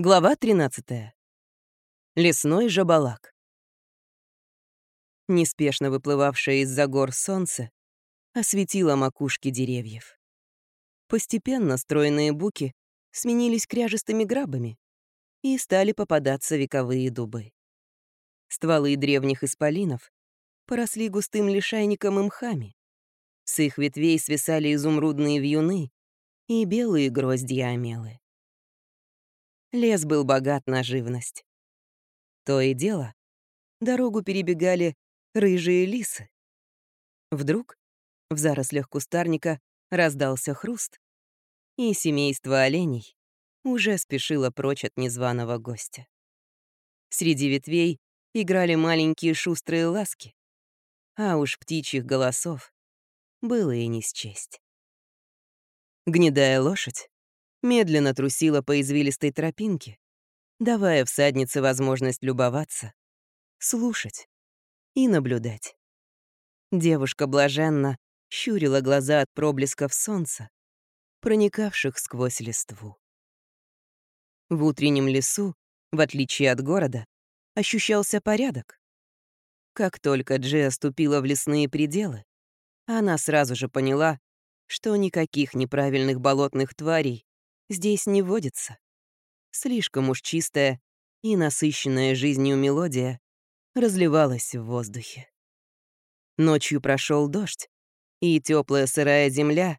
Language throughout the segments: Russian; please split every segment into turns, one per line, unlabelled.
Глава 13. Лесной жабалак. Неспешно выплывавшее из-за гор солнце осветило макушки деревьев. Постепенно стройные буки сменились кряжестыми грабами и стали попадаться вековые дубы. Стволы древних исполинов поросли густым лишайником и мхами. С их ветвей свисали изумрудные вьюны и белые гроздья омелы. Лес был богат на живность. То и дело, дорогу перебегали рыжие лисы. Вдруг в зарослях кустарника раздался хруст, и семейство оленей уже спешило прочь от незваного гостя. Среди ветвей играли маленькие шустрые ласки, а уж птичьих голосов было и не счесть. Гнедая лошадь медленно трусила по извилистой тропинке, давая всаднице возможность любоваться, слушать и наблюдать. Девушка блаженно щурила глаза от проблесков солнца, проникавших сквозь листву. В утреннем лесу, в отличие от города, ощущался порядок. Как только Джия ступила в лесные пределы, она сразу же поняла, что никаких неправильных болотных тварей здесь не водится. Слишком уж чистая и насыщенная жизнью мелодия разливалась в воздухе. Ночью прошел дождь, и теплая сырая земля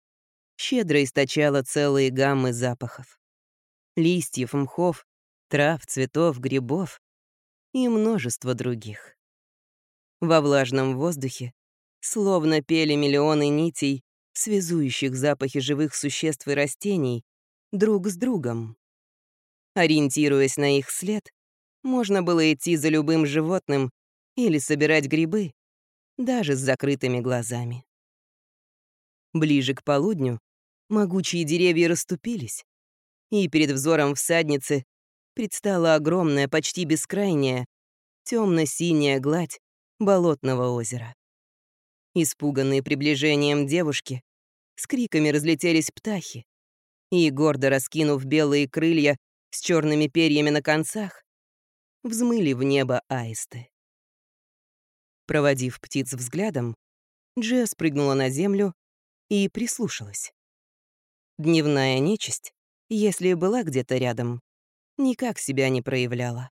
щедро источала целые гаммы запахов. Листьев, мхов, трав, цветов, грибов и множество других. Во влажном воздухе словно пели миллионы нитей, связующих запахи живых существ и растений, друг с другом. Ориентируясь на их след, можно было идти за любым животным или собирать грибы, даже с закрытыми глазами. Ближе к полудню могучие деревья расступились, и перед взором всадницы предстала огромная, почти бескрайняя, темно-синяя гладь болотного озера. Испуганные приближением девушки, с криками разлетелись птахи, и, гордо раскинув белые крылья с черными перьями на концах, взмыли в небо аисты. Проводив птиц взглядом, Джия спрыгнула на землю и прислушалась. Дневная нечисть, если была где-то рядом, никак себя не проявляла.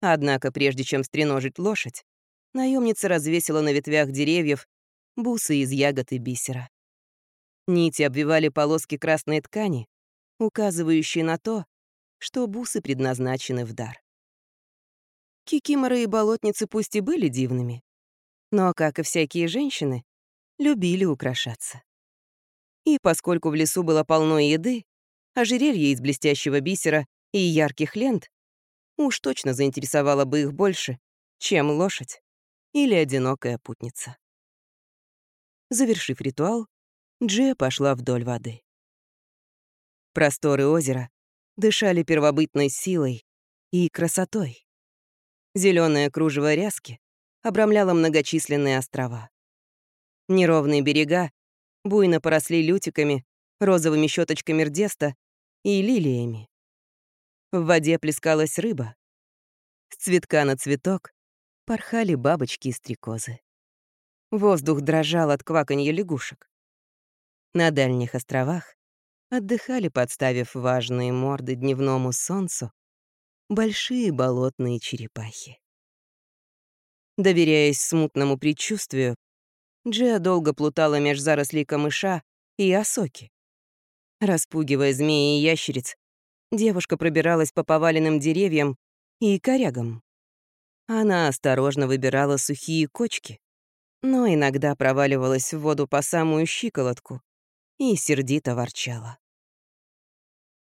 Однако, прежде чем стреножить лошадь, наемница развесила на ветвях деревьев бусы из ягод и бисера. Нити обвивали полоски красной ткани, указывающие на то, что бусы предназначены в дар. Кикиморы и болотницы пусть и были дивными, но, как и всякие женщины, любили украшаться. И поскольку в лесу было полно еды, ожерелье из блестящего бисера и ярких лент уж точно заинтересовало бы их больше, чем лошадь или одинокая путница. Завершив ритуал, Джия пошла вдоль воды. Просторы озера дышали первобытной силой и красотой. Зеленое кружево ряски обрамляло многочисленные острова. Неровные берега буйно поросли лютиками, розовыми щеточками рдеста и лилиями. В воде плескалась рыба. С цветка на цветок порхали бабочки и стрекозы. Воздух дрожал от кваканья лягушек. На дальних островах отдыхали, подставив важные морды дневному солнцу, большие болотные черепахи. Доверяясь смутному предчувствию, Джиа долго плутала меж зарослей камыша и осоки. Распугивая змеи и ящериц, девушка пробиралась по поваленным деревьям и корягам. Она осторожно выбирала сухие кочки, но иногда проваливалась в воду по самую щиколотку, и сердито ворчала.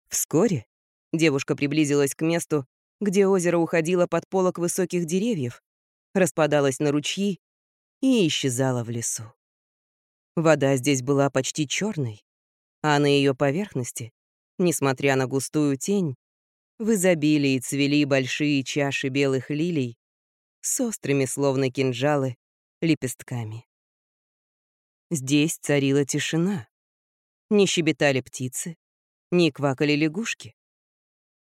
Вскоре девушка приблизилась к месту, где озеро уходило под полок высоких деревьев, распадалось на ручьи и исчезало в лесу. Вода здесь была почти черной, а на ее поверхности, несмотря на густую тень, в изобилии цвели большие чаши белых лилий с острыми, словно кинжалы, лепестками. Здесь царила тишина. Не щебетали птицы, не квакали лягушки.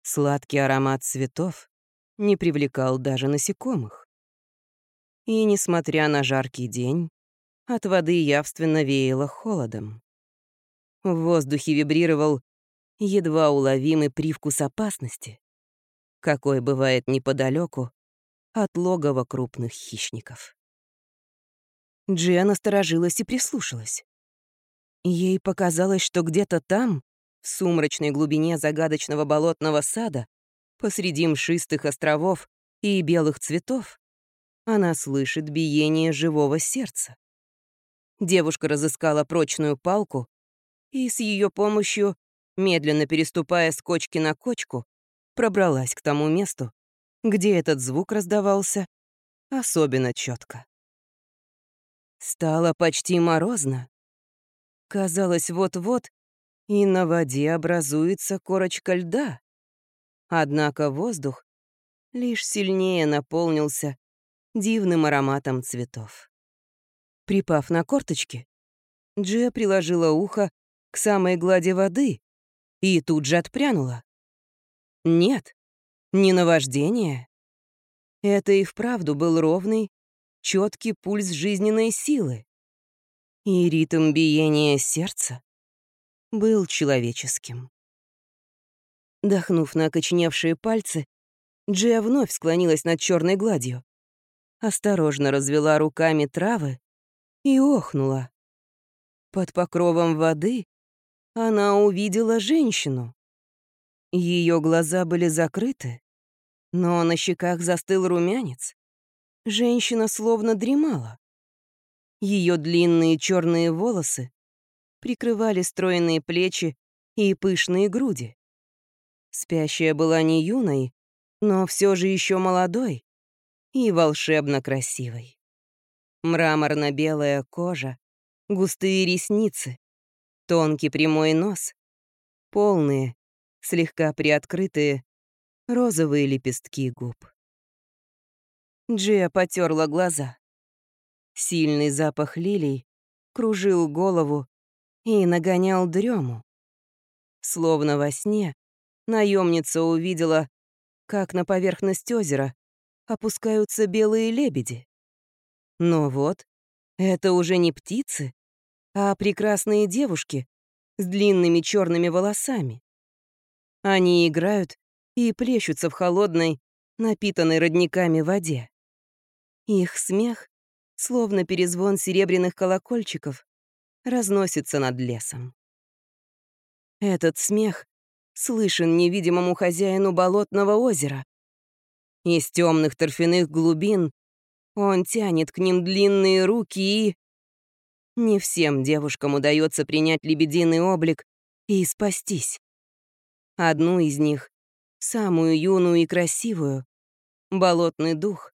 Сладкий аромат цветов не привлекал даже насекомых. И, несмотря на жаркий день, от воды явственно веяло холодом. В воздухе вибрировал едва уловимый привкус опасности, какой бывает неподалеку от логова крупных хищников. Джиа насторожилась и прислушалась. Ей показалось, что где-то там, в сумрачной глубине загадочного болотного сада, посреди мшистых островов и белых цветов, она слышит биение живого сердца. Девушка разыскала прочную палку и с ее помощью, медленно переступая с кочки на кочку, пробралась к тому месту, где этот звук раздавался особенно четко. Стало почти морозно. Казалось, вот-вот и на воде образуется корочка льда. Однако воздух лишь сильнее наполнился дивным ароматом цветов. Припав на корточки, Джия приложила ухо к самой глади воды и тут же отпрянула. Нет, не наваждение. Это и вправду был ровный, четкий пульс жизненной силы. И ритм биения сердца был человеческим. Дохнув на окоченевшие пальцы, Джия вновь склонилась над черной гладью, осторожно развела руками травы и охнула. Под покровом воды она увидела женщину. Ее глаза были закрыты, но на щеках застыл румянец. Женщина словно дремала. Ее длинные черные волосы прикрывали стройные плечи и пышные груди. Спящая была не юной, но все же еще молодой и волшебно красивой. Мраморно-белая кожа, густые ресницы, тонкий прямой нос, полные, слегка приоткрытые, розовые лепестки губ. Джия потерла глаза. Сильный запах лилий кружил голову и нагонял дрему. Словно во сне наемница увидела, как на поверхность озера опускаются белые лебеди. Но вот, это уже не птицы, а прекрасные девушки с длинными черными волосами. Они играют и плещутся в холодной, напитанной родниками воде. Их смех, словно перезвон серебряных колокольчиков, разносится над лесом. Этот смех слышен невидимому хозяину болотного озера. Из темных торфяных глубин он тянет к ним длинные руки и... Не всем девушкам удается принять лебединый облик и спастись. Одну из них, самую юную и красивую, болотный дух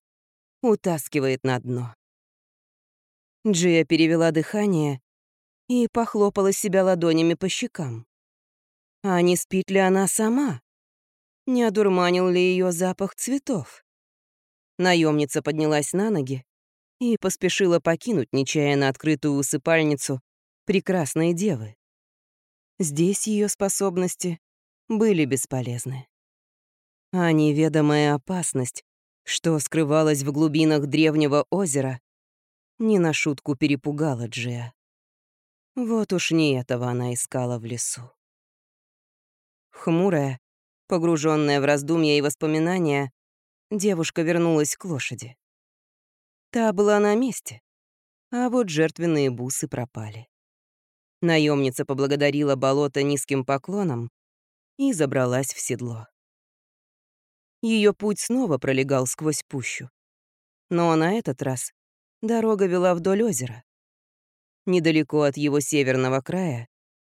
утаскивает на дно. Джия перевела дыхание и похлопала себя ладонями по щекам. А не спит ли она сама? Не одурманил ли ее запах цветов? Наемница поднялась на ноги и поспешила покинуть нечаянно открытую усыпальницу прекрасной девы. Здесь ее способности были бесполезны. А неведомая опасность, что скрывалась в глубинах древнего озера, не на шутку перепугала Джиа. Вот уж не этого она искала в лесу. Хмурая, погруженная в раздумья и воспоминания, девушка вернулась к лошади. Та была на месте, а вот жертвенные бусы пропали. Наемница поблагодарила болото низким поклоном и забралась в седло. Ее путь снова пролегал сквозь пущу. Но на этот раз дорога вела вдоль озера. Недалеко от его северного края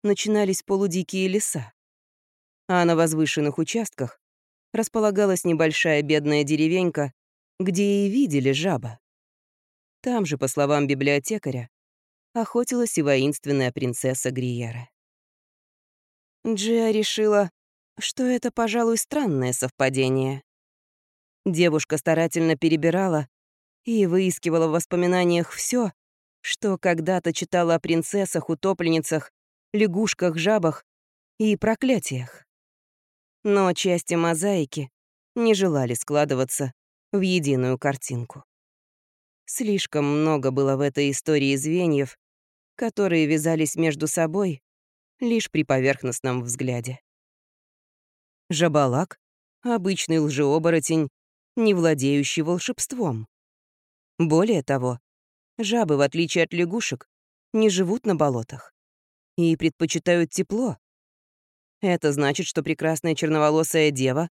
начинались полудикие леса а на возвышенных участках располагалась небольшая бедная деревенька, где и видели жаба. Там же, по словам библиотекаря, охотилась и воинственная принцесса Гриера. Джиа решила, что это, пожалуй, странное совпадение. Девушка старательно перебирала и выискивала в воспоминаниях все, что когда-то читала о принцессах, утопленницах, лягушках, жабах и проклятиях. Но части мозаики не желали складываться в единую картинку. Слишком много было в этой истории звеньев, которые вязались между собой лишь при поверхностном взгляде. Жабалак — обычный лжеоборотень, не владеющий волшебством. Более того, жабы, в отличие от лягушек, не живут на болотах и предпочитают тепло. Это значит, что прекрасная черноволосая дева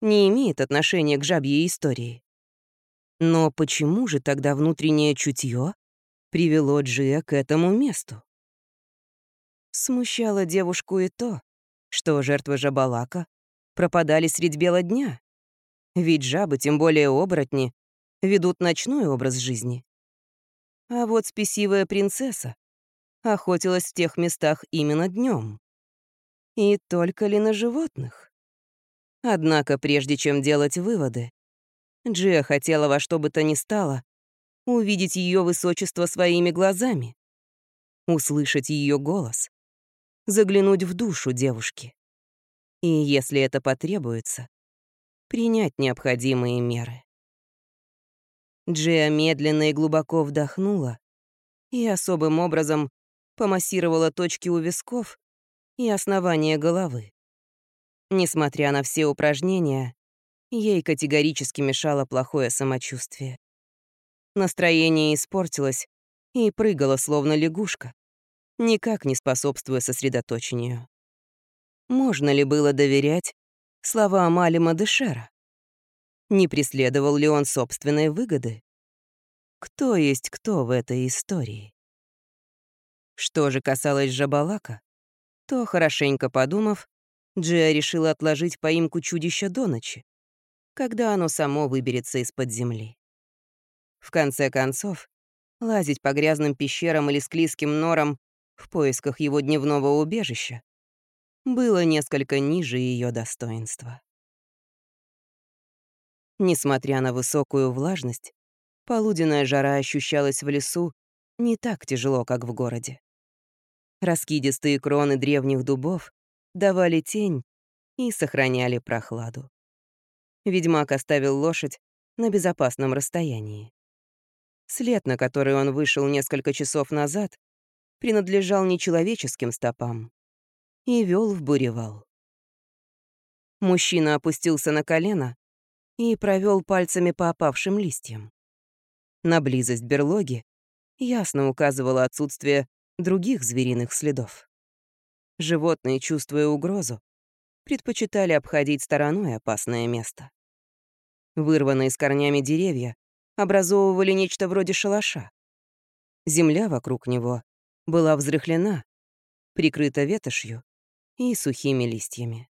не имеет отношения к жабьей истории. Но почему же тогда внутреннее чутье привело Джия к этому месту? Смущало девушку и то, что жертвы жабалака пропадали средь бела дня. Ведь жабы, тем более оборотни, ведут ночной образ жизни. А вот спесивая принцесса охотилась в тех местах именно днем. И только ли на животных? Однако, прежде чем делать выводы, Джия хотела во что бы то ни стало увидеть ее высочество своими глазами, услышать ее голос, заглянуть в душу девушки. И, если это потребуется, принять необходимые меры. Джия медленно и глубоко вдохнула и особым образом помассировала точки у висков и основания головы. Несмотря на все упражнения, ей категорически мешало плохое самочувствие. Настроение испортилось и прыгало, словно лягушка, никак не способствуя сосредоточению. Можно ли было доверять словам Алима Дешера? Не преследовал ли он собственной выгоды? Кто есть кто в этой истории? Что же касалось Жабалака, то, хорошенько подумав, Джиа решила отложить поимку чудища до ночи, когда оно само выберется из-под земли. В конце концов, лазить по грязным пещерам или склизким норам в поисках его дневного убежища было несколько ниже ее достоинства. Несмотря на высокую влажность, полуденная жара ощущалась в лесу не так тяжело, как в городе. Раскидистые кроны древних дубов давали тень и сохраняли прохладу. Ведьмак оставил лошадь на безопасном расстоянии. След, на который он вышел несколько часов назад, принадлежал нечеловеческим стопам и вел в буревал. Мужчина опустился на колено и провел пальцами по опавшим листьям. На близость берлоги ясно указывало отсутствие других звериных следов. Животные, чувствуя угрозу, предпочитали обходить стороной опасное место. Вырванные с корнями деревья образовывали нечто вроде шалаша. Земля вокруг него была взрыхлена, прикрыта ветошью и сухими листьями.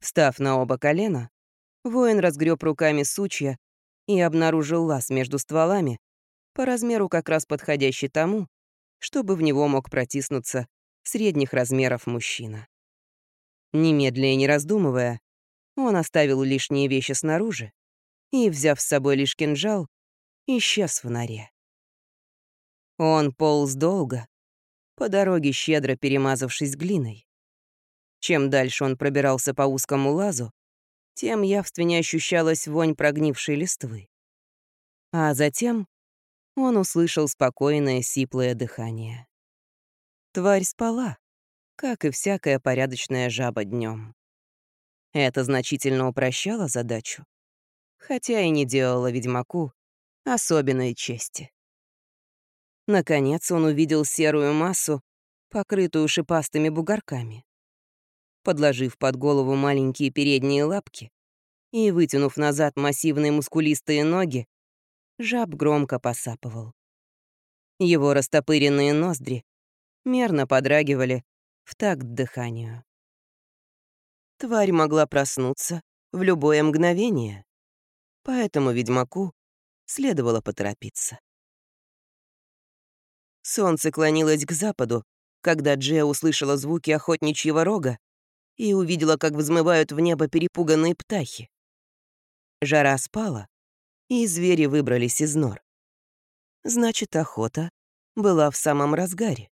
Встав на оба колена, воин разгреб руками сучья и обнаружил лаз между стволами, по размеру как раз подходящий тому, чтобы в него мог протиснуться средних размеров мужчина. Немедля и не раздумывая, он оставил лишние вещи снаружи и, взяв с собой лишь кинжал, исчез в норе. Он полз долго, по дороге щедро перемазавшись глиной. Чем дальше он пробирался по узкому лазу, тем явственнее ощущалась вонь прогнившей листвы. А затем он услышал спокойное сиплое дыхание. Тварь спала, как и всякая порядочная жаба днем. Это значительно упрощало задачу, хотя и не делало ведьмаку особенной чести. Наконец он увидел серую массу, покрытую шипастыми бугорками. Подложив под голову маленькие передние лапки и вытянув назад массивные мускулистые ноги, жаб громко посапывал. Его растопыренные ноздри мерно подрагивали в такт дыханию. Тварь могла проснуться в любое мгновение, поэтому ведьмаку следовало поторопиться. Солнце клонилось к западу, когда Джея услышала звуки охотничьего рога и увидела, как взмывают в небо перепуганные птахи. Жара спала, и звери выбрались из нор. Значит, охота была в самом разгаре.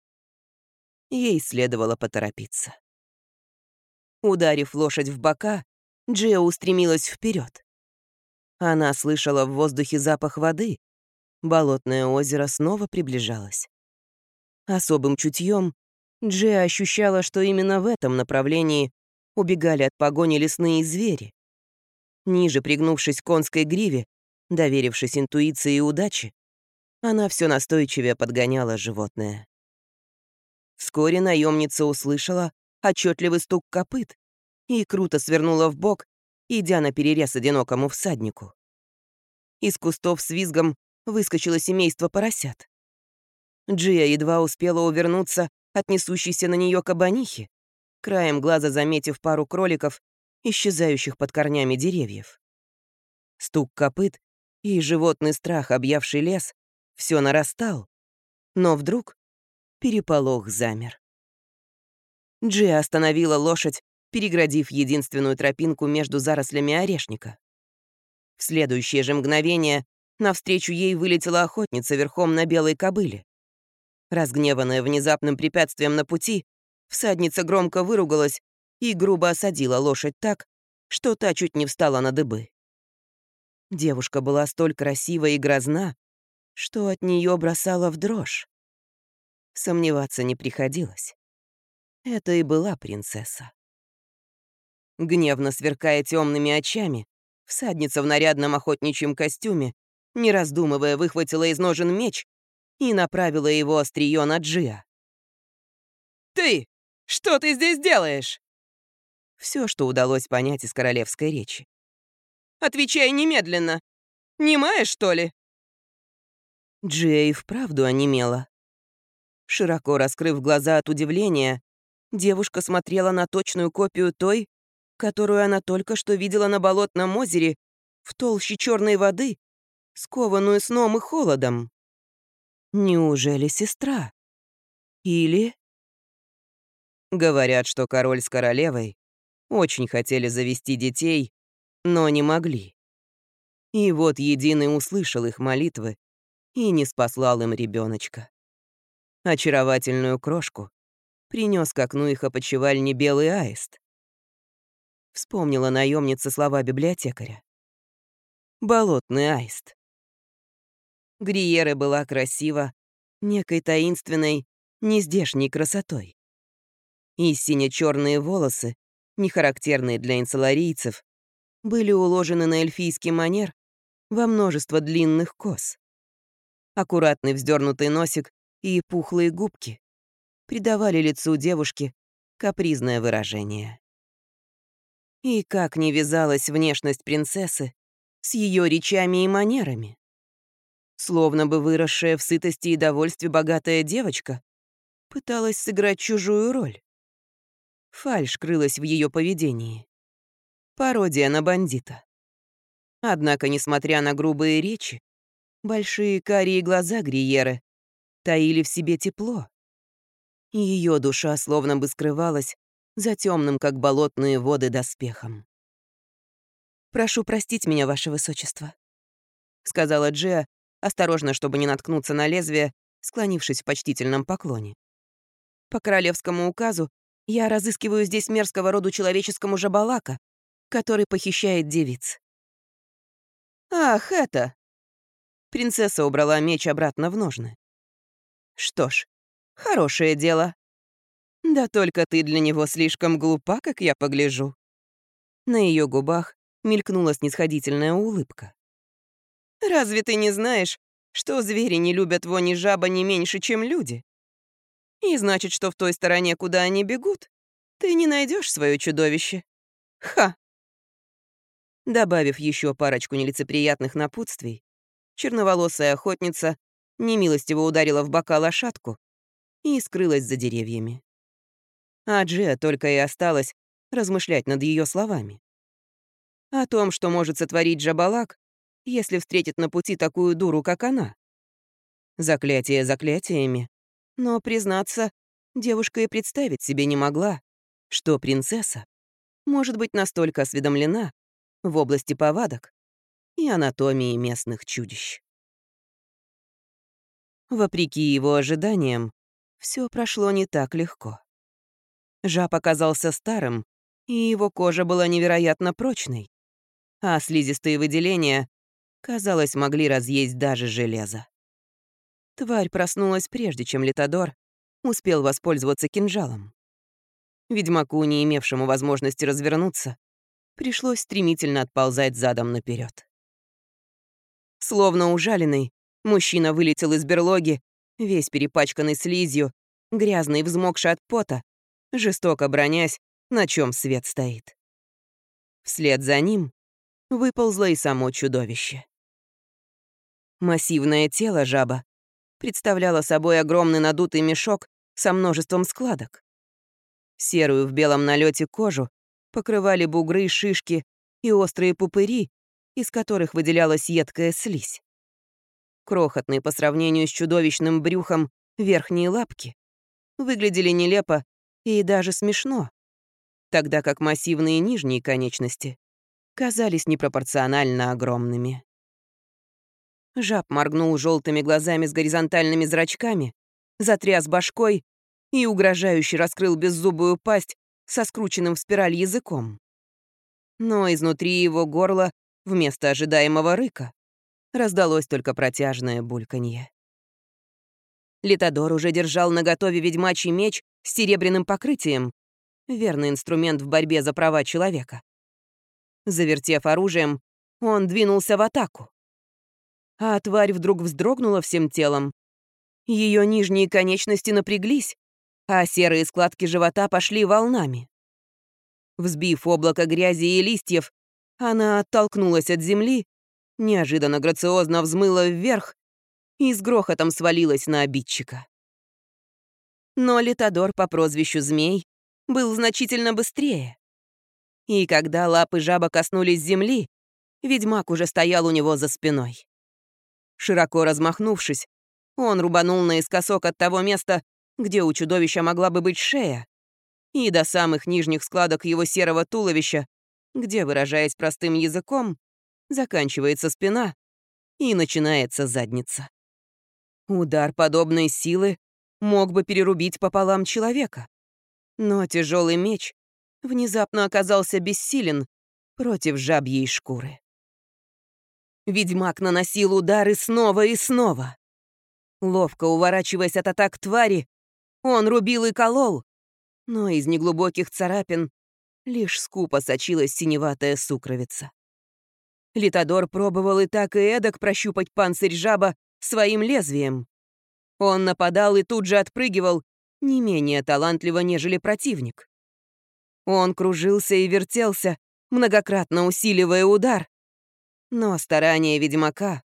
Ей следовало поторопиться. Ударив лошадь в бока, Джиа устремилась вперед. Она слышала в воздухе запах воды. Болотное озеро снова приближалось. Особым чутьем Джиа ощущала, что именно в этом направлении убегали от погони лесные звери. Ниже пригнувшись к конской гриве, доверившись интуиции и удаче, она все настойчивее подгоняла животное. Вскоре наемница услышала отчетливый стук копыт и круто свернула в бок, идя на перерез одинокому всаднику. Из кустов с визгом выскочило семейство поросят. Джия едва успела увернуться от несущейся на нее кабанихи, краем глаза заметив пару кроликов, исчезающих под корнями деревьев. Стук копыт и животный страх, объявший лес, все нарастал, но вдруг переполох замер. Джи остановила лошадь, переградив единственную тропинку между зарослями орешника. В следующее же мгновение навстречу ей вылетела охотница верхом на белой кобыле. Разгневанная внезапным препятствием на пути, всадница громко выругалась и грубо осадила лошадь так, что та чуть не встала на дыбы. Девушка была столь красива и грозна, что от нее бросала в дрожь. Сомневаться не приходилось. Это и была принцесса. Гневно сверкая темными очами, всадница в нарядном охотничьем костюме, не раздумывая, выхватила из ножен меч и направила его острие на Джиа. «Ты! Что ты здесь делаешь?» Все, что удалось понять из королевской речи. «Отвечай немедленно! Немая, что ли?» Джей вправду онемела. Широко раскрыв глаза от удивления, девушка смотрела на точную копию той, которую она только что видела на болотном озере в толще черной воды, скованную сном и холодом. Неужели сестра? Или... Говорят, что король с королевой очень хотели завести детей, но не могли. И вот Единый услышал их молитвы и не спаслал им ребеночка. Очаровательную крошку принес к окну их опочивальни белый аист. Вспомнила наемница слова библиотекаря. Болотный аист. Гриера была красива некой таинственной, нездешней красотой. И сине-черные волосы, не характерные для инсуларийцев, были уложены на эльфийский манер во множество длинных кос аккуратный вздернутый носик и пухлые губки придавали лицу девушки капризное выражение. И как не вязалась внешность принцессы с ее речами и манерами. Словно бы выросшая в сытости и довольстве богатая девочка пыталась сыграть чужую роль. Фальшь крылась в ее поведении. Пародия на бандита. Однако, несмотря на грубые речи, Большие карие глаза Гриеры таили в себе тепло. Ее душа словно бы скрывалась за темным, как болотные воды, доспехом. «Прошу простить меня, ваше высочество», — сказала Джиа, осторожно, чтобы не наткнуться на лезвие, склонившись в почтительном поклоне. «По королевскому указу я разыскиваю здесь мерзкого роду человеческому жабалака, который похищает девиц». «Ах, это!» Принцесса убрала меч обратно в ножны. Что ж, хорошее дело. Да только ты для него слишком глупа, как я погляжу. На ее губах мелькнула снисходительная улыбка. Разве ты не знаешь, что звери не любят вони жаба не меньше, чем люди? И значит, что в той стороне, куда они бегут, ты не найдешь свое чудовище. Ха! Добавив еще парочку нелицеприятных напутствий, черноволосая охотница немилостиво ударила в бока лошадку и скрылась за деревьями. А Джия только и осталось размышлять над ее словами. О том, что может сотворить Джабалак, если встретит на пути такую дуру, как она. Заклятие заклятиями, но, признаться, девушка и представить себе не могла, что принцесса может быть настолько осведомлена в области повадок, и анатомии местных чудищ. Вопреки его ожиданиям, все прошло не так легко. Жаб оказался старым и его кожа была невероятно прочной, а слизистые выделения, казалось, могли разъесть даже железо. Тварь проснулась прежде, чем Литодор успел воспользоваться кинжалом. Ведьмаку, не имевшему возможности развернуться, пришлось стремительно отползать задом наперед. Словно ужаленный, мужчина вылетел из берлоги, весь перепачканный слизью, грязный, взмокший от пота, жестоко бронясь, на чем свет стоит. Вслед за ним выползло и само чудовище. Массивное тело жаба представляло собой огромный надутый мешок со множеством складок. Серую в белом налете кожу покрывали бугры, шишки и острые пупыри, из которых выделялась едкая слизь. Крохотные по сравнению с чудовищным брюхом верхние лапки выглядели нелепо и даже смешно, тогда как массивные нижние конечности казались непропорционально огромными. Жаб моргнул желтыми глазами с горизонтальными зрачками, затряс башкой и угрожающе раскрыл беззубую пасть со скрученным в спираль языком. Но изнутри его горла, вместо ожидаемого рыка, раздалось только протяжное бульканье. Литодор уже держал наготове ведьмачий меч с серебряным покрытием, верный инструмент в борьбе за права человека. Завертев оружием, он двинулся в атаку а тварь вдруг вздрогнула всем телом. Ее нижние конечности напряглись, а серые складки живота пошли волнами. Взбив облако грязи и листьев, она оттолкнулась от земли, неожиданно грациозно взмыла вверх и с грохотом свалилась на обидчика. Но Литодор по прозвищу Змей был значительно быстрее. И когда лапы жаба коснулись земли, ведьмак уже стоял у него за спиной. Широко размахнувшись, он рубанул наискосок от того места, где у чудовища могла бы быть шея, и до самых нижних складок его серого туловища, где, выражаясь простым языком, заканчивается спина и начинается задница. Удар подобной силы мог бы перерубить пополам человека, но тяжелый меч внезапно оказался бессилен против жабьей шкуры. Ведьмак наносил удары снова и снова. Ловко уворачиваясь от атак твари, он рубил и колол, но из неглубоких царапин лишь скупо сочилась синеватая сукровица. Литодор пробовал и так и эдак прощупать панцирь жаба своим лезвием. Он нападал и тут же отпрыгивал, не менее талантливо, нежели противник. Он кружился и вертелся, многократно усиливая удар, но старания ведьмака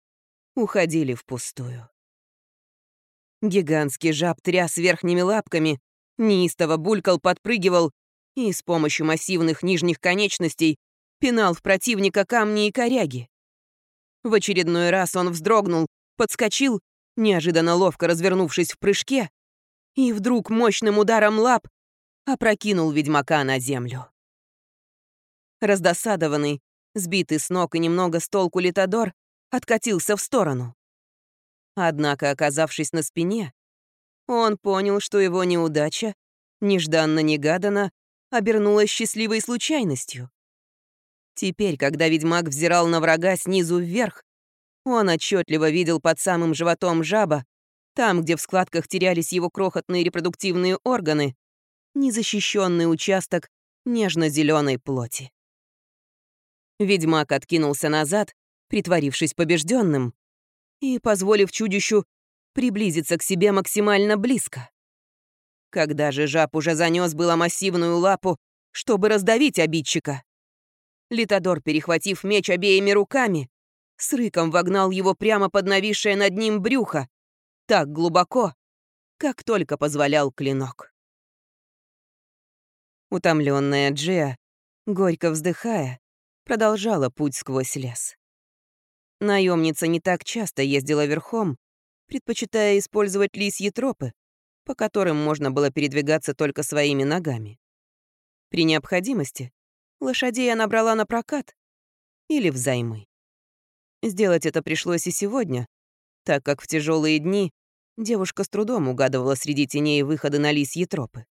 уходили впустую. Гигантский жаб тряс верхними лапками, неистово булькал, подпрыгивал и с помощью массивных нижних конечностей пинал в противника камни и коряги. В очередной раз он вздрогнул, подскочил, неожиданно ловко развернувшись в прыжке, и вдруг мощным ударом лап опрокинул ведьмака на землю. Раздосадованный, Сбитый с ног и немного с толку Литодор откатился в сторону. Однако, оказавшись на спине, он понял, что его неудача, нежданно-негаданно, обернулась счастливой случайностью. Теперь, когда ведьмак взирал на врага снизу вверх, он отчетливо видел под самым животом жаба, там, где в складках терялись его крохотные репродуктивные органы, незащищенный участок нежно-зеленой плоти. Ведьмак откинулся назад, притворившись побежденным, и позволив чудищу приблизиться к себе максимально близко. Когда же жаб уже занес было массивную лапу, чтобы раздавить обидчика, Литодор, перехватив меч обеими руками, с рыком вогнал его прямо под нависшее над ним брюхо, так глубоко, как только позволял клинок. Утомленная Джиа, горько вздыхая, продолжала путь сквозь лес. Наемница не так часто ездила верхом, предпочитая использовать лисьи тропы, по которым можно было передвигаться только своими ногами. При необходимости лошадей она брала на прокат или взаймы. Сделать это пришлось и сегодня, так как в тяжелые дни девушка с трудом угадывала среди теней выходы на лисьи тропы.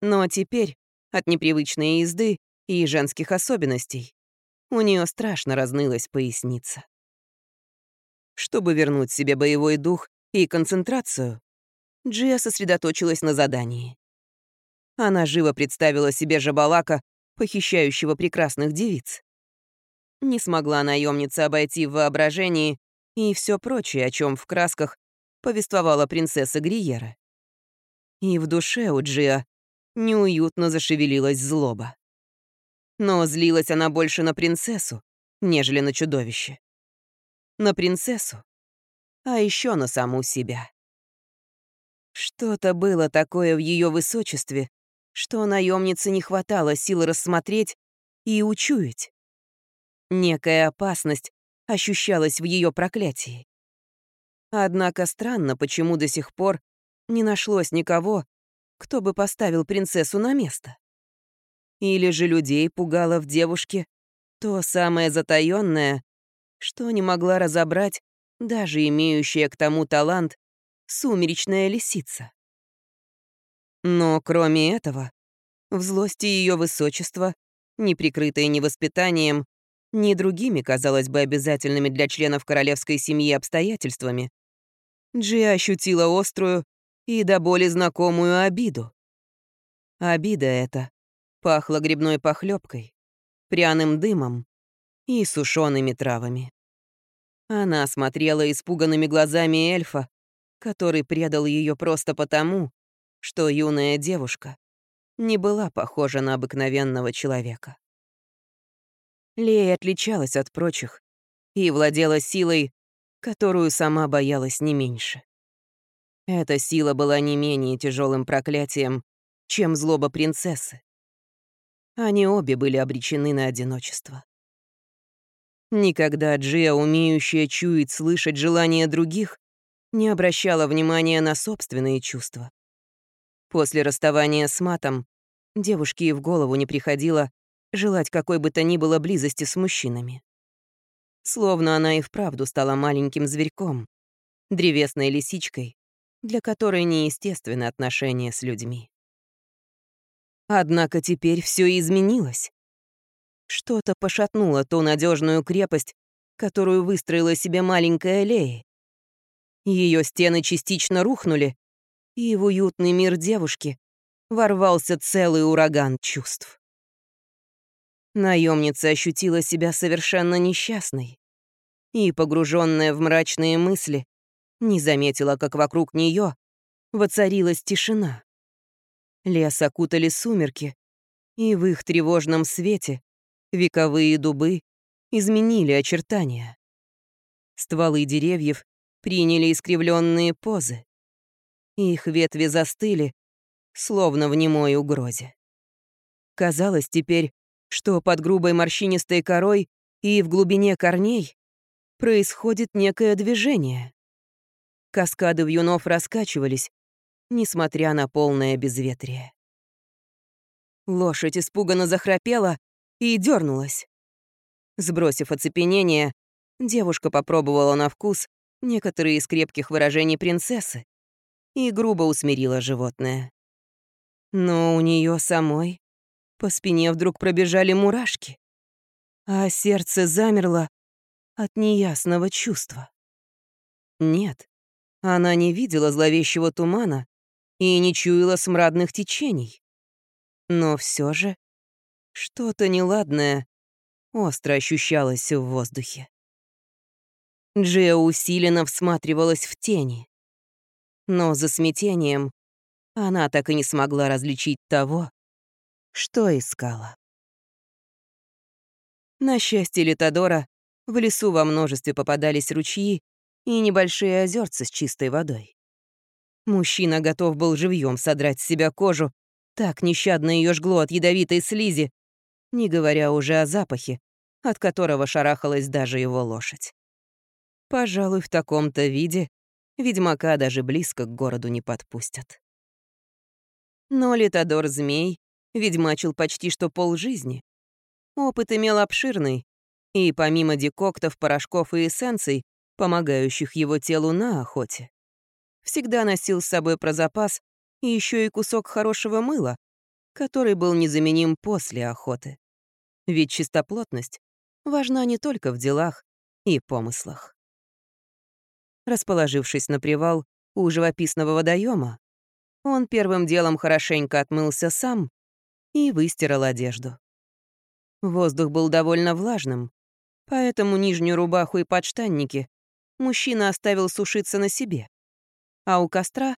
Но теперь, от непривычной езды и женских особенностей. У нее страшно разнылась поясница. Чтобы вернуть себе боевой дух и концентрацию, Джия сосредоточилась на задании. Она живо представила себе Жабалака, похищающего прекрасных девиц. Не смогла наемница обойти в воображении и все прочее, о чем в красках повествовала принцесса Гриера. И в душе у Джиа неуютно зашевелилась злоба. Но злилась она больше на принцессу, нежели на чудовище. На принцессу, а еще на саму себя. Что-то было такое в ее высочестве, что наемнице не хватало сил рассмотреть и учуять. Некая опасность ощущалась в ее проклятии. Однако странно, почему до сих пор не нашлось никого, кто бы поставил принцессу на место. Или же людей пугало в девушке то самое затаённое, что не могла разобрать даже имеющая к тому талант сумеречная лисица. Но кроме этого, в злости ее высочества, не прикрытое ни воспитанием, ни другими, казалось бы, обязательными для членов королевской семьи обстоятельствами, Джи ощутила острую и до боли знакомую обиду. Обида эта пахла грибной похлебкой, пряным дымом и сушеными травами. Она смотрела испуганными глазами эльфа, который предал ее просто потому, что юная девушка не была похожа на обыкновенного человека. Лея отличалась от прочих и владела силой, которую сама боялась не меньше. Эта сила была не менее тяжелым проклятием, чем злоба принцессы. Они обе были обречены на одиночество. Никогда Джия, умеющая чуять, слышать желания других, не обращала внимания на собственные чувства. После расставания с матом девушке и в голову не приходило желать какой бы то ни было близости с мужчинами. Словно она и вправду стала маленьким зверьком, древесной лисичкой, для которой неестественны отношения с людьми. Однако теперь все изменилось. Что-то пошатнуло ту надежную крепость, которую выстроила себе маленькая Лея. Ее стены частично рухнули, и в уютный мир девушки ворвался целый ураган чувств. Наемница ощутила себя совершенно несчастной и, погруженная в мрачные мысли, не заметила, как вокруг нее воцарилась тишина. Лес окутали сумерки, и в их тревожном свете вековые дубы изменили очертания. Стволы деревьев приняли искривленные позы. Их ветви застыли, словно в немой угрозе. Казалось теперь, что под грубой морщинистой корой и в глубине корней происходит некое движение. Каскады вьюнов раскачивались, несмотря на полное безветрие. Лошадь испуганно захрапела и дернулась. Сбросив оцепенение, девушка попробовала на вкус некоторые из крепких выражений принцессы и грубо усмирила животное. Но у нее самой по спине вдруг пробежали мурашки, а сердце замерло от неясного чувства. Нет, она не видела зловещего тумана и не чуяла смрадных течений. Но все же что-то неладное остро ощущалось в воздухе. Джиа усиленно всматривалась в тени. Но за смятением она так и не смогла различить того, что искала. На счастье Литодора, в лесу во множестве попадались ручьи и небольшие озерца с чистой водой. Мужчина готов был живьем содрать с себя кожу, так нещадно ее жгло от ядовитой слизи, не говоря уже о запахе, от которого шарахалась даже его лошадь. Пожалуй, в таком-то виде ведьмака даже близко к городу не подпустят. Но Литодор-змей ведьмачил почти что полжизни. Опыт имел обширный, и помимо декоктов, порошков и эссенций, помогающих его телу на охоте, всегда носил с собой про запас и еще и кусок хорошего мыла, который был незаменим после охоты. Ведь чистоплотность важна не только в делах и помыслах. Расположившись на привал у живописного водоема, он первым делом хорошенько отмылся сам и выстирал одежду. Воздух был довольно влажным, поэтому нижнюю рубаху и подштанники мужчина оставил сушиться на себе, а у костра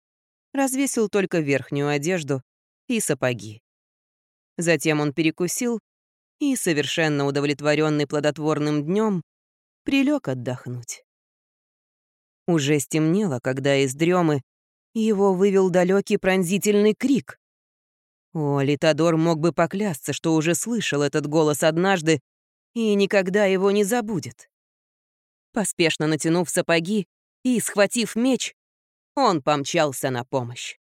развесил только верхнюю одежду и сапоги. Затем он перекусил и, совершенно удовлетворенный плодотворным днем, прилег отдохнуть. Уже стемнело, когда из дремы его вывел далекий пронзительный крик. О, Литодор мог бы поклясться, что уже слышал этот голос однажды и никогда его не забудет. Поспешно натянув сапоги и схватив меч, он помчался на помощь.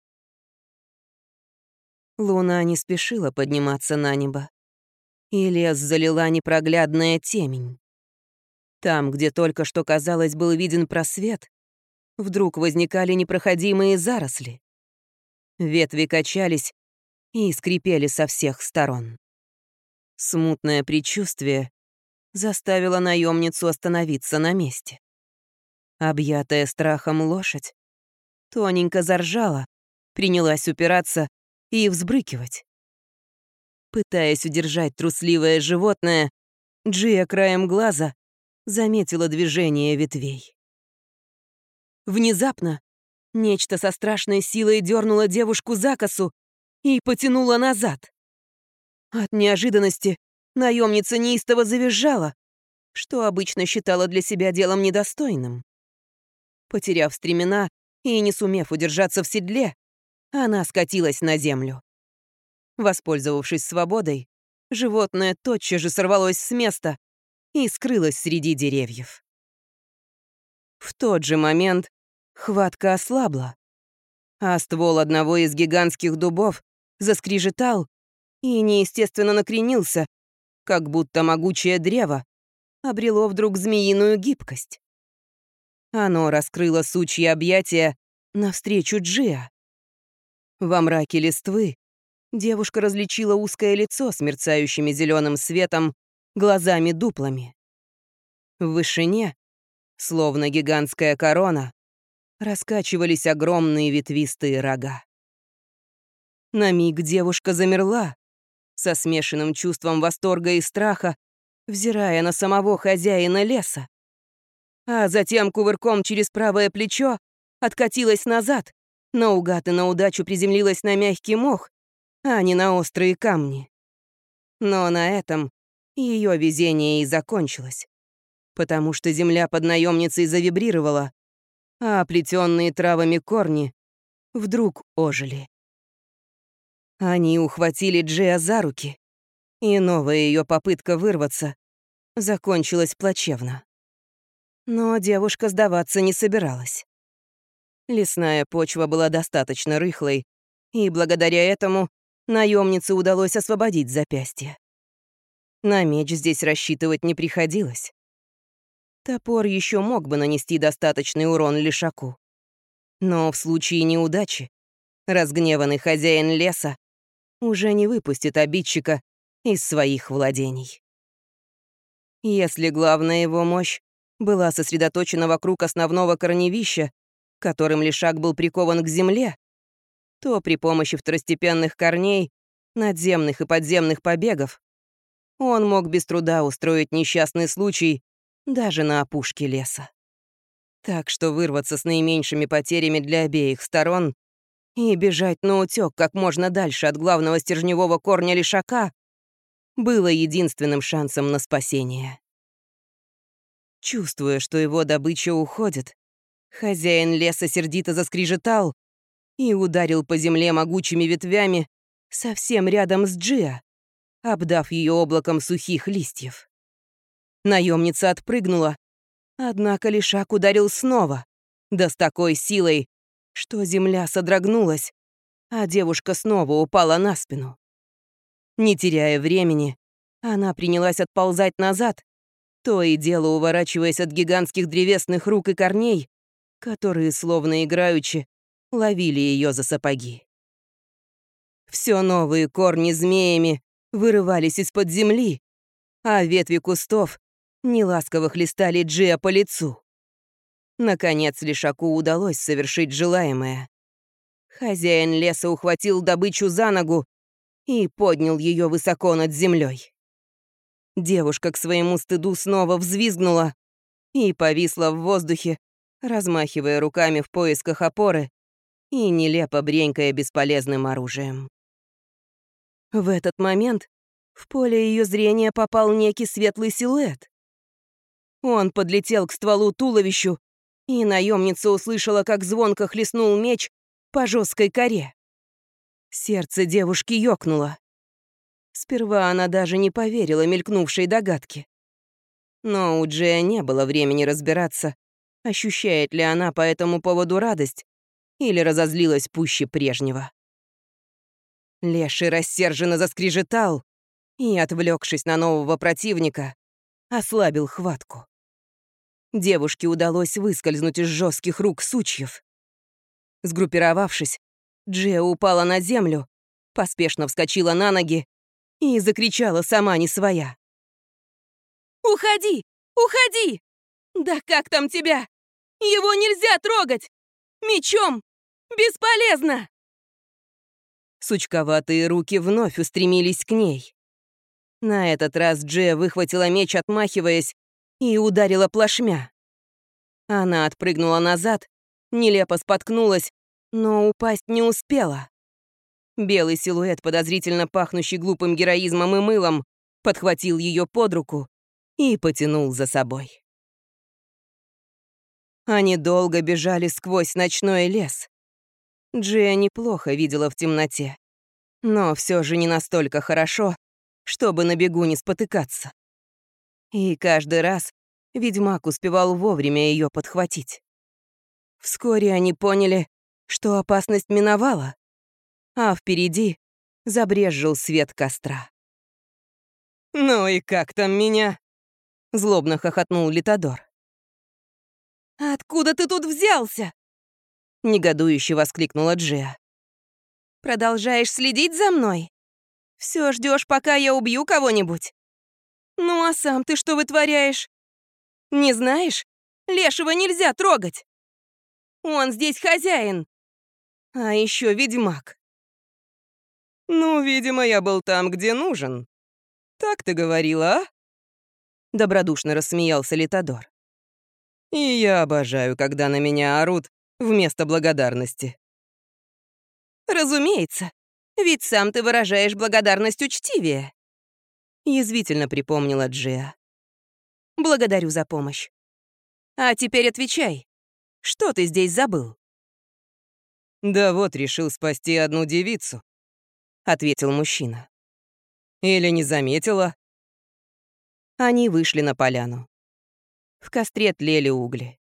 Луна не спешила подниматься на небо, и лес залила непроглядная темень. Там, где только что, казалось, был виден просвет, вдруг возникали непроходимые заросли. Ветви качались и скрипели со всех сторон. Смутное предчувствие заставило наемницу остановиться на месте. Объятая страхом лошадь тоненько заржала, принялась упираться и взбрыкивать. Пытаясь удержать трусливое животное, Джия краем глаза заметила движение ветвей. Внезапно нечто со страшной силой дернуло девушку за косу и потянуло назад. От неожиданности наемница неистово завизжала, что обычно считала для себя делом недостойным. Потеряв стремена и не сумев удержаться в седле, она скатилась на землю. Воспользовавшись свободой, животное тотчас же сорвалось с места и скрылось среди деревьев. В тот же момент хватка ослабла, а ствол одного из гигантских дубов заскрежетал и неестественно накренился, как будто могучее древо обрело вдруг змеиную гибкость. Оно раскрыло сучьи объятия навстречу Джиа. Во мраке листвы девушка различила узкое лицо с мерцающими зеленым светом, глазами-дуплами. В вышине, словно гигантская корона, раскачивались огромные ветвистые рога. На миг девушка замерла, со смешанным чувством восторга и страха, взирая на самого хозяина леса. А затем кувырком через правое плечо откатилась назад, наугад и на удачу приземлилась на мягкий мох, а не на острые камни. Но на этом ее везение и закончилось, потому что земля под наемницей завибрировала, а оплетенные травами корни вдруг ожили. Они ухватили Джея за руки, и новая ее попытка вырваться закончилась плачевно. Но девушка сдаваться не собиралась. Лесная почва была достаточно рыхлой, и благодаря этому наемнице удалось освободить запястье. На меч здесь рассчитывать не приходилось. Топор еще мог бы нанести достаточный урон лишаку. Но в случае неудачи разгневанный хозяин леса уже не выпустит обидчика из своих владений. Если главная его мощь была сосредоточена вокруг основного корневища, которым лишак был прикован к земле, то при помощи второстепенных корней, надземных и подземных побегов, он мог без труда устроить несчастный случай даже на опушке леса. Так что вырваться с наименьшими потерями для обеих сторон и бежать на утёк как можно дальше от главного стержневого корня лишака было единственным шансом на спасение. Чувствуя, что его добыча уходит, хозяин леса сердито заскрежетал и ударил по земле могучими ветвями совсем рядом с Джиа, обдав ее облаком сухих листьев. Наемница отпрыгнула, однако лишак ударил снова, да с такой силой, что земля содрогнулась, а девушка снова упала на спину. Не теряя времени, она принялась отползать назад, то и дело уворачиваясь от гигантских древесных рук и корней, которые, словно играючи, ловили ее за сапоги. Все новые корни змеями вырывались из-под земли, а ветви кустов неласково хлестали Джиа по лицу. Наконец Лишаку удалось совершить желаемое. Хозяин леса ухватил добычу за ногу и поднял ее высоко над землей. Девушка к своему стыду снова взвизгнула и повисла в воздухе, размахивая руками в поисках опоры и нелепо бренькая бесполезным оружием. В этот момент в поле ее зрения попал некий светлый силуэт. Он подлетел к стволу туловищу, и наемница услышала, как звонко хлестнул меч по жесткой коре. Сердце девушки ёкнуло. Сперва она даже не поверила мелькнувшей догадке. Но у Джея не было времени разбираться, ощущает ли она по этому поводу радость или разозлилась пуще прежнего. Леший рассерженно заскрежетал и, отвлекшись на нового противника, ослабил хватку. Девушке удалось выскользнуть из жестких рук сучьев. Сгруппировавшись, Джея упала на землю, поспешно вскочила на ноги и закричала сама не своя. «Уходи! Уходи! Да как там тебя? Его нельзя трогать! Мечом! Бесполезно!» Сучковатые руки вновь устремились к ней. На этот раз Джея выхватила меч, отмахиваясь, и ударила плашмя. Она отпрыгнула назад, нелепо споткнулась, но упасть не успела. Белый силуэт, подозрительно пахнущий глупым героизмом и мылом, подхватил ее под руку и потянул за собой. Они долго бежали сквозь ночной лес. Джия неплохо видела в темноте, но все же не настолько хорошо, чтобы на бегу не спотыкаться. И каждый раз ведьмак успевал вовремя ее подхватить. Вскоре они поняли, что опасность миновала, а впереди забрезжил свет костра. «Ну и как там меня?» — злобно хохотнул Литодор. «Откуда ты тут взялся?» — негодующе воскликнула Джиа. «Продолжаешь следить за мной? Все ждешь, пока я убью кого-нибудь? Ну а сам ты что вытворяешь? Не знаешь? Лешего нельзя трогать. Он здесь хозяин. А еще ведьмак. Ну, видимо, я был там, где нужен. Так ты говорила, а? Добродушно рассмеялся Литодор. И я обожаю, когда на меня орут вместо благодарности. Разумеется, ведь сам ты выражаешь благодарность учтивее. Язвительно припомнила Джиа. Благодарю за помощь. А теперь отвечай. Что ты здесь забыл? Да вот решил спасти одну девицу, ответил мужчина. Или не заметила? Они вышли на поляну. В костре тлели угли.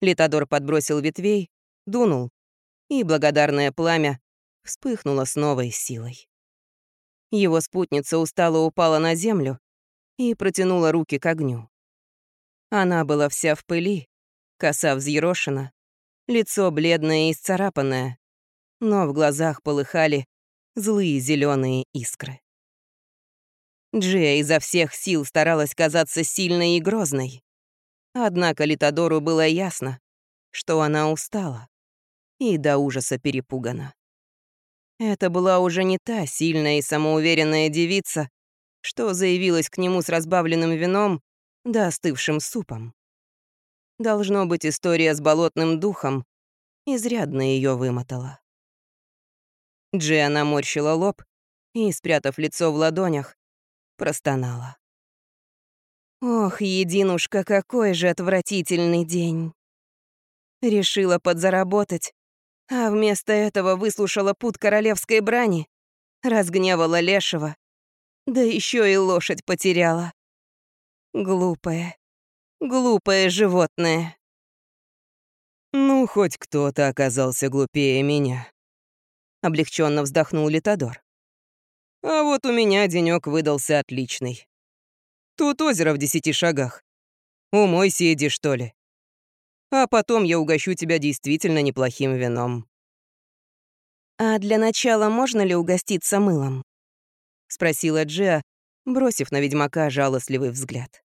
Литодор подбросил ветвей, дунул, и благодарное пламя вспыхнуло с новой силой. Его спутница устало упала на землю и протянула руки к огню. Она была вся в пыли, коса взъерошена, лицо бледное и исцарапанное, но в глазах полыхали злые зеленые искры. Джия изо всех сил старалась казаться сильной и грозной. Однако Литодору было ясно, что она устала и до ужаса перепугана. Это была уже не та сильная и самоуверенная девица, что заявилась к нему с разбавленным вином да остывшим супом. Должно быть, история с болотным духом изрядно ее вымотала. Джиа наморщила лоб и, спрятав лицо в ладонях, простонала. Ох, единушка, какой же отвратительный день. Решила подзаработать, а вместо этого выслушала пут королевской брани, разгневала лешего, да еще и лошадь потеряла. Глупое, глупое животное. Ну, хоть кто-то оказался глупее меня. Облегченно вздохнул Литодор. А вот у меня денек выдался отличный. Тут озеро в десяти шагах. Умойся иди, что ли. А потом я угощу тебя действительно неплохим вином. «А для начала можно ли угоститься мылом?» — спросила Джиа, бросив на ведьмака жалостливый взгляд.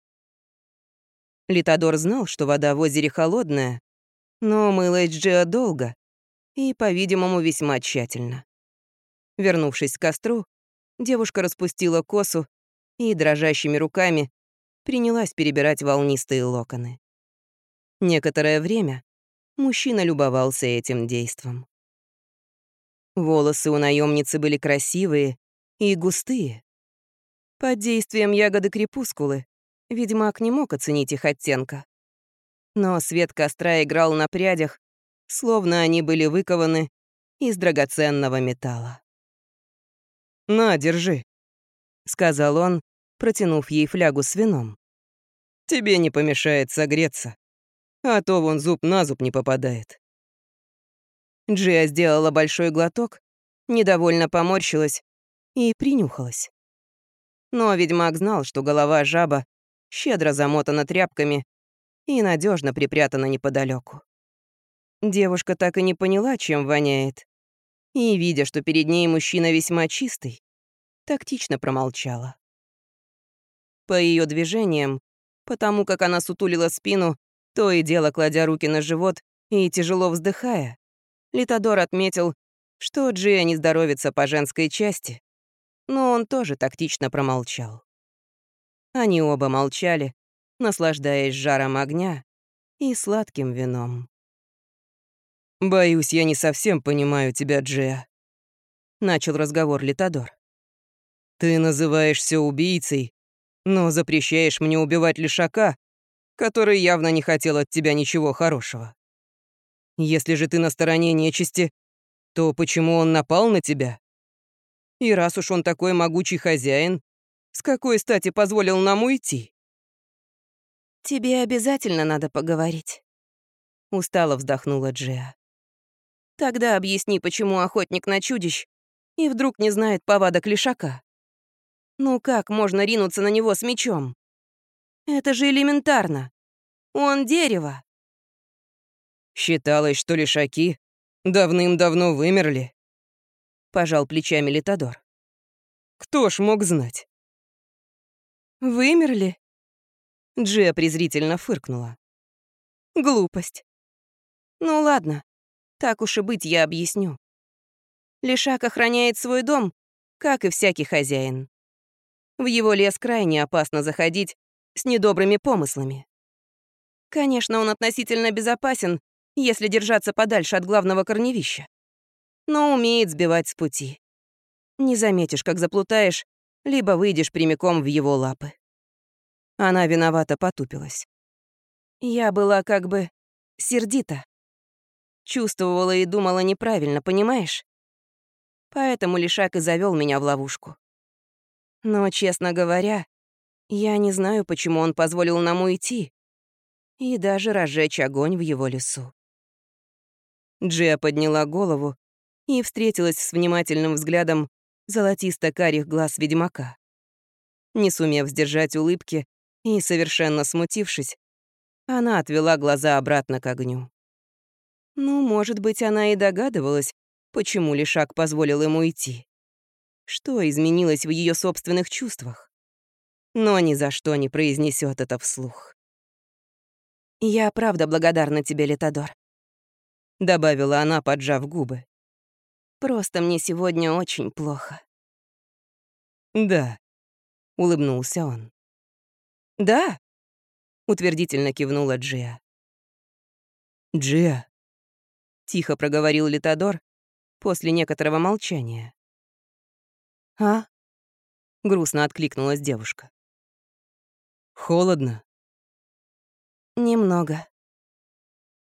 Литодор знал, что вода в озере холодная, но мылась Джиа долго и, по-видимому, весьма тщательно. Вернувшись к костру, девушка распустила косу и дрожащими руками принялась перебирать волнистые локоны. Некоторое время мужчина любовался этим действом. Волосы у наемницы были красивые и густые. Под действием ягоды крепускулы ведьмак не мог оценить их оттенка. Но свет костра играл на прядях, словно они были выкованы из драгоценного металла. «На, держи», — сказал он, протянув ей флягу с вином. «Тебе не помешает согреться, а то вон зуб на зуб не попадает». Джия сделала большой глоток, недовольно поморщилась и принюхалась. Но ведьмак знал, что голова жаба щедро замотана тряпками и надежно припрятана неподалеку. Девушка так и не поняла, чем воняет, и, видя, что перед ней мужчина весьма чистый, тактично промолчала. По ее движениям, потому как она сутулила спину, то и дело кладя руки на живот и тяжело вздыхая, Литодор отметил, что Джия не здоровится по женской части, но он тоже тактично промолчал. Они оба молчали, наслаждаясь жаром огня и сладким вином. «Боюсь, я не совсем понимаю тебя, Джия», — начал разговор Литодор. «Ты называешься убийцей, но запрещаешь мне убивать лишака, который явно не хотел от тебя ничего хорошего. Если же ты на стороне нечисти, то почему он напал на тебя? И раз уж он такой могучий хозяин, с какой стати позволил нам уйти? «Тебе обязательно надо поговорить», — устало вздохнула Джиа. «Тогда объясни, почему охотник на чудищ и вдруг не знает повадок лишака. Ну как можно ринуться на него с мечом? Это же элементарно. Он дерево. Считалось, что лишаки давным-давно вымерли. Пожал плечами Литодор. Кто ж мог знать? Вымерли? Джия презрительно фыркнула. Глупость. Ну ладно, так уж и быть, я объясню. Лишак охраняет свой дом, как и всякий хозяин. В его лес крайне опасно заходить с недобрыми помыслами. Конечно, он относительно безопасен, если держаться подальше от главного корневища. Но умеет сбивать с пути. Не заметишь, как заплутаешь, либо выйдешь прямиком в его лапы. Она виновато потупилась. Я была как бы сердита. Чувствовала и думала неправильно, понимаешь? Поэтому Лишак и завел меня в ловушку. Но, честно говоря, я не знаю, почему он позволил нам уйти и даже разжечь огонь в его лесу. Джия подняла голову и встретилась с внимательным взглядом золотисто-карих глаз ведьмака. Не сумев сдержать улыбки и совершенно смутившись, она отвела глаза обратно к огню. Ну, может быть, она и догадывалась, почему Лишак позволил ему идти. Что изменилось в ее собственных чувствах? Но ни за что не произнесет это вслух. «Я правда благодарна тебе, Летодор», — добавила она, поджав губы. «Просто мне сегодня очень плохо». «Да», — улыбнулся он. «Да?» — утвердительно кивнула Джия. «Джия», — тихо проговорил Литодор после некоторого молчания. «А?» — грустно откликнулась девушка. «Холодно?» «Немного».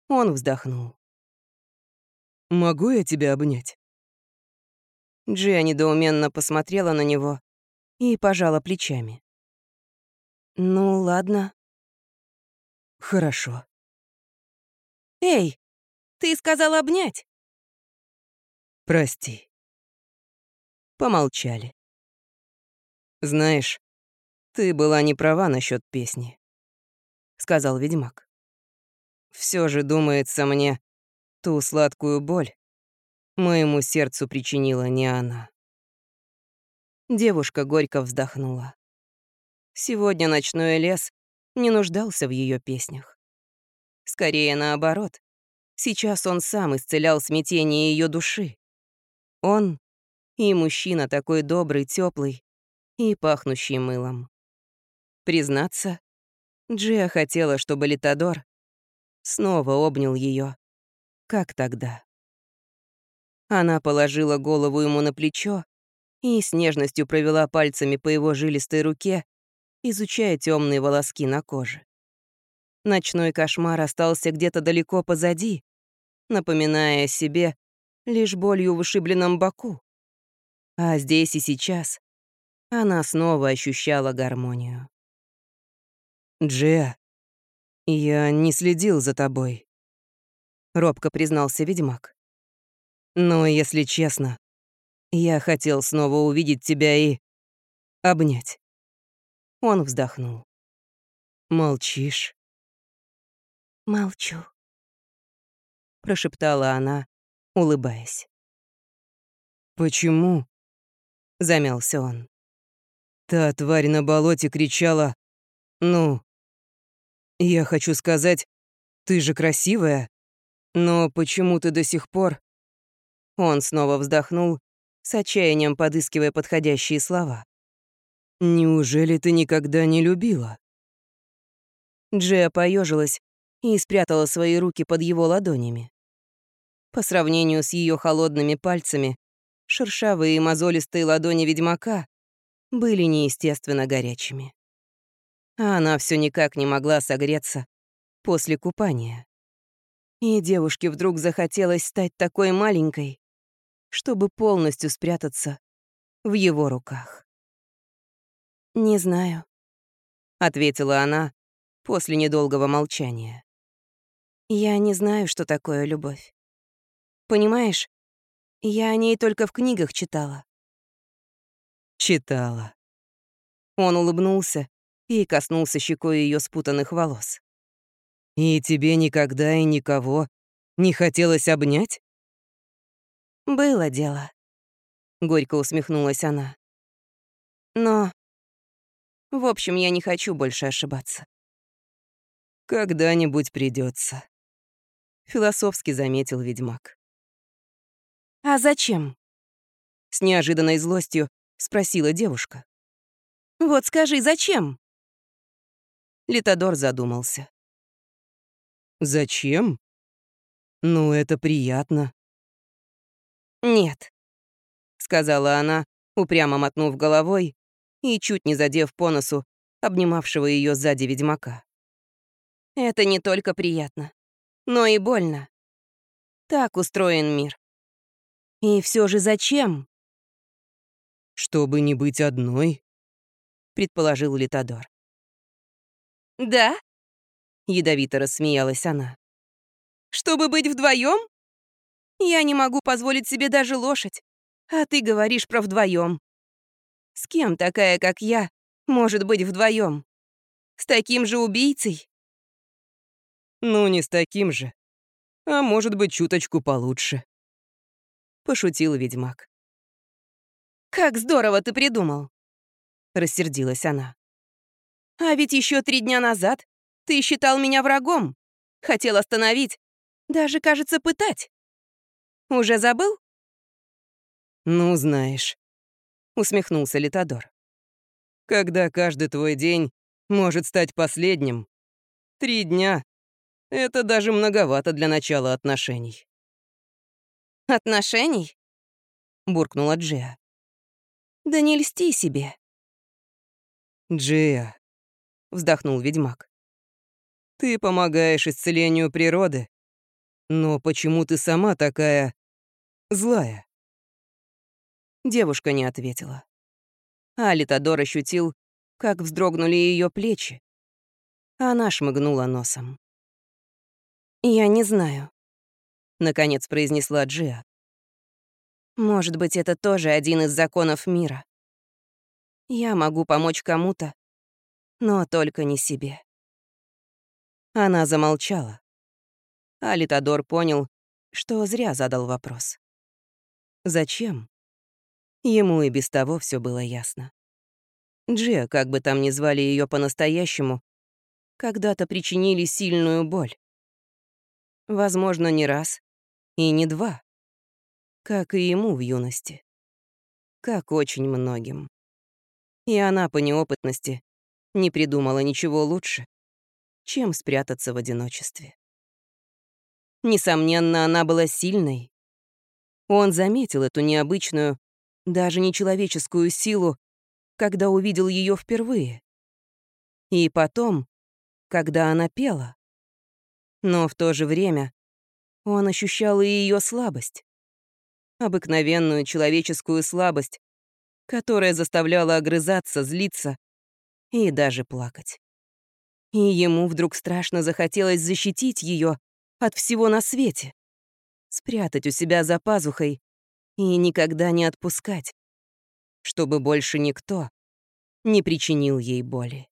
Он вздохнул. «Могу я тебя обнять?» Джия недоуменно посмотрела на него и пожала плечами. «Ну, ладно». «Хорошо». «Эй, ты сказал обнять?» «Прости». Помолчали. «Знаешь, ты была не права насчет песни», — сказал ведьмак. Все же думается мне, ту сладкую боль моему сердцу причинила не она. Девушка горько вздохнула. Сегодня ночной лес не нуждался в ее песнях. Скорее наоборот. Сейчас он сам исцелял смятение ее души. Он и мужчина такой добрый, теплый и пахнущий мылом. Признаться, Джия хотела, чтобы Литодор снова обнял ее, как тогда. Она положила голову ему на плечо и с нежностью провела пальцами по его жилистой руке, изучая темные волоски на коже. Ночной кошмар остался где-то далеко позади, напоминая о себе лишь болью в ушибленном боку. А здесь и сейчас она снова ощущала гармонию. «Джиа, я не следил за тобой», — робко признался ведьмак. «Но, если честно, я хотел снова увидеть тебя и обнять». Он вздохнул. «Молчишь?»
«Молчу», —
прошептала она, улыбаясь. «Почему?» — замялся он. «Та тварь на болоте кричала, ну, я хочу сказать, ты же красивая, но почему ты до сих пор...» Он снова вздохнул, с отчаянием подыскивая подходящие слова. «Неужели ты никогда не любила?» Джия поежилась и спрятала свои руки под его ладонями. По сравнению с ее холодными пальцами, шершавые и мозолистые ладони ведьмака были неестественно горячими. А она все никак не могла согреться после купания. И девушке вдруг захотелось стать такой маленькой, чтобы полностью спрятаться в его руках.
«Не знаю», —
ответила она после недолгого молчания.
«Я не знаю, что такое любовь. Понимаешь, я о ней только в книгах читала».
«Читала». Он улыбнулся и коснулся щекой ее спутанных волос. «И тебе никогда и никого не хотелось обнять?»
«Было дело», — горько усмехнулась она. «Но, в общем, я не хочу больше ошибаться».
«Когда-нибудь придется, философски заметил ведьмак.
«А зачем?»
С неожиданной злостью спросила девушка.
«Вот скажи, зачем?»
Литодор задумался. «Зачем? Ну, это приятно».
«Нет», —
сказала она, упрямо мотнув головой и чуть не задев по носу обнимавшего ее сзади ведьмака.
«Это не только приятно, но и больно. Так устроен мир. И все же зачем?»
«Чтобы не быть одной», — предположил Литодор.
«Да?»
— ядовито рассмеялась она.
«Чтобы быть вдвоем? Я не могу позволить себе даже лошадь, а ты говоришь про вдвоем. С кем такая, как я, может быть вдвоем? С таким же убийцей?»
«Ну, не с таким же, а может быть, чуточку получше», — пошутил ведьмак.
«Как здорово ты придумал!» — рассердилась она. А ведь еще три дня назад ты считал меня врагом, хотел остановить, даже, кажется, пытать. Уже забыл?
Ну, знаешь, усмехнулся Литодор. Когда каждый твой день может стать последним, три дня — это даже многовато для начала отношений.
«Отношений?» — буркнула Джиа. «Да не льсти себе».
«Джиа, вздохнул ведьмак. Ты помогаешь исцелению природы, но почему ты сама такая злая? Девушка не ответила. А Литодор ощутил, как вздрогнули ее плечи. Она шмыгнула носом.
«Я не знаю», —
наконец произнесла Джиа.
«Может быть, это тоже один из законов мира. Я могу помочь кому-то, но только не себе.
Она замолчала. А Литодор понял, что зря задал вопрос. Зачем? Ему и без того все было ясно. Джия, как бы там ни звали ее по-настоящему, когда-то причинили сильную боль. Возможно, не раз и не два. Как и ему в юности. Как очень многим. И она по неопытности не придумала ничего лучше, чем спрятаться в одиночестве. Несомненно, она была сильной. Он заметил эту необычную, даже нечеловеческую силу, когда увидел ее впервые. И потом, когда она пела. Но в то же время он ощущал и ее слабость. Обыкновенную человеческую слабость, которая заставляла огрызаться, злиться и даже плакать. И ему вдруг страшно захотелось защитить ее от всего на свете, спрятать у себя за пазухой и никогда не отпускать, чтобы больше никто не причинил ей боли.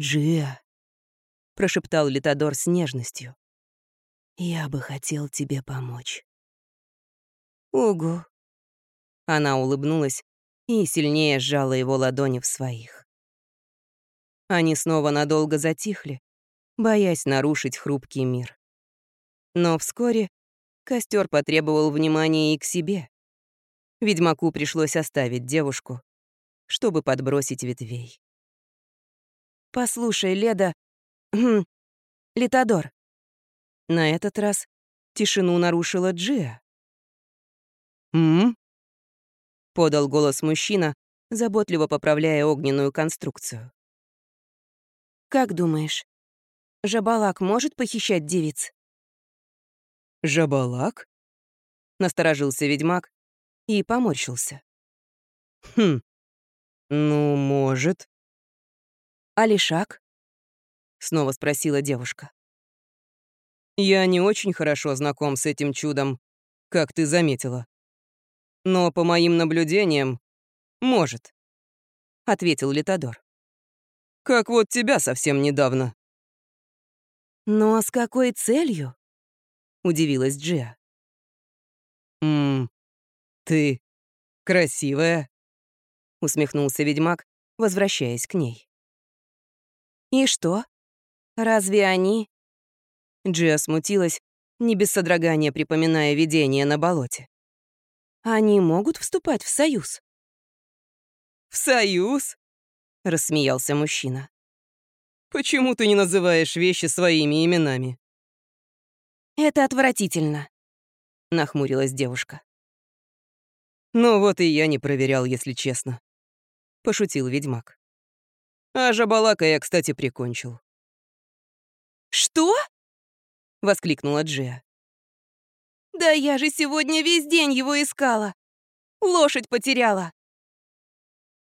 «Джиа», — прошептал Литодор с нежностью, — «я бы хотел тебе помочь».
«Угу».
Она улыбнулась и сильнее сжала его ладони в своих. Они снова надолго затихли, боясь нарушить хрупкий мир. Но вскоре костер потребовал внимания и к себе. Ведьмаку пришлось оставить девушку, чтобы подбросить ветвей.
«Послушай, Леда... Литодор».
На этот раз тишину нарушила Джиа.
«М?»,
подал голос мужчина, заботливо поправляя огненную конструкцию.
«Как думаешь, Жабалак может похищать девиц?»
«Жабалак?» — насторожился ведьмак и поморщился. «Хм, ну, может».
«А лишак?»
— снова спросила девушка. «Я не очень хорошо знаком с этим чудом, как ты заметила. Но по моим наблюдениям, может», — ответил Литодор. «Как вот тебя совсем недавно».
«Но с какой целью?» — удивилась Джиа.
«Ммм, ты красивая», — усмехнулся ведьмак, возвращаясь к ней.
«И что? Разве они...»
Джиа смутилась, не без содрогания припоминая видение на болоте.
«Они могут вступать в союз?»
«В союз?» — рассмеялся мужчина. «Почему ты не называешь вещи своими именами?»
«Это отвратительно», — нахмурилась девушка.
«Ну вот и я не проверял, если честно», — пошутил ведьмак. «А Жабалака я, кстати, прикончил».
«Что?» — воскликнула Джия. «Да я же сегодня весь день его искала. Лошадь потеряла».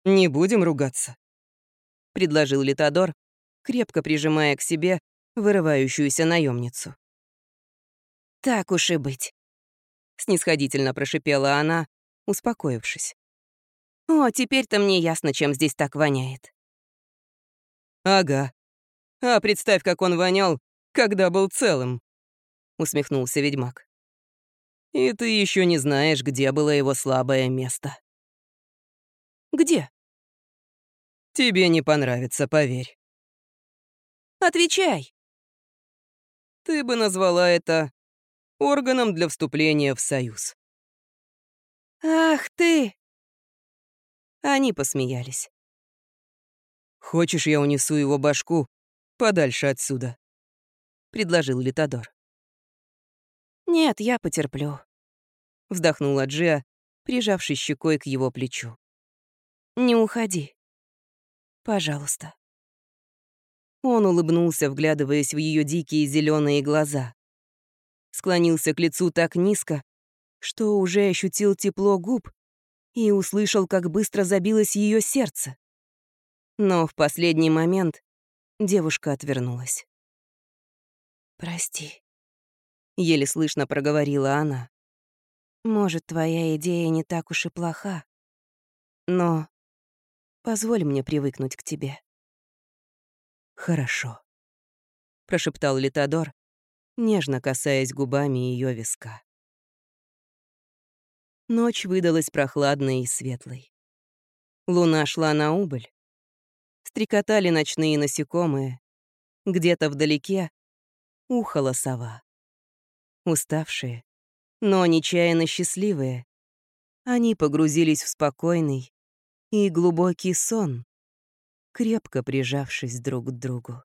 «Не будем ругаться», — предложил Литодор, крепко прижимая к себе вырывающуюся наемницу.
«Так уж и быть», — снисходительно прошипела она, успокоившись. «О, теперь-то мне ясно, чем здесь так воняет».
«Ага. А представь, как он вонял, когда был целым», — усмехнулся ведьмак. «И ты еще не знаешь, где было его слабое место».
«Где?»
«Тебе не понравится, поверь».
«Отвечай».
«Ты бы назвала это органом для вступления в союз».
«Ах ты!»
Они посмеялись. «Хочешь, я унесу его башку подальше отсюда?» — предложил Литодор.
«Нет, я потерплю», — вздохнула
Джиа, прижавшись щекой к его плечу.
«Не уходи. Пожалуйста».
Он улыбнулся, вглядываясь в ее дикие зеленые глаза склонился к лицу так низко, что уже ощутил тепло губ и услышал, как быстро забилось ее сердце. Но в последний момент девушка отвернулась.
«Прости», —
еле слышно проговорила она.
«Может, твоя идея не так уж и плоха, но позволь мне привыкнуть к тебе».
«Хорошо», — прошептал Литодор, нежно касаясь губами ее виска. Ночь выдалась прохладной и светлой. Луна шла на убыль. Стрекотали ночные насекомые. Где-то вдалеке ухала сова. Уставшие, но нечаянно счастливые, они погрузились в спокойный и глубокий сон, крепко прижавшись друг к другу.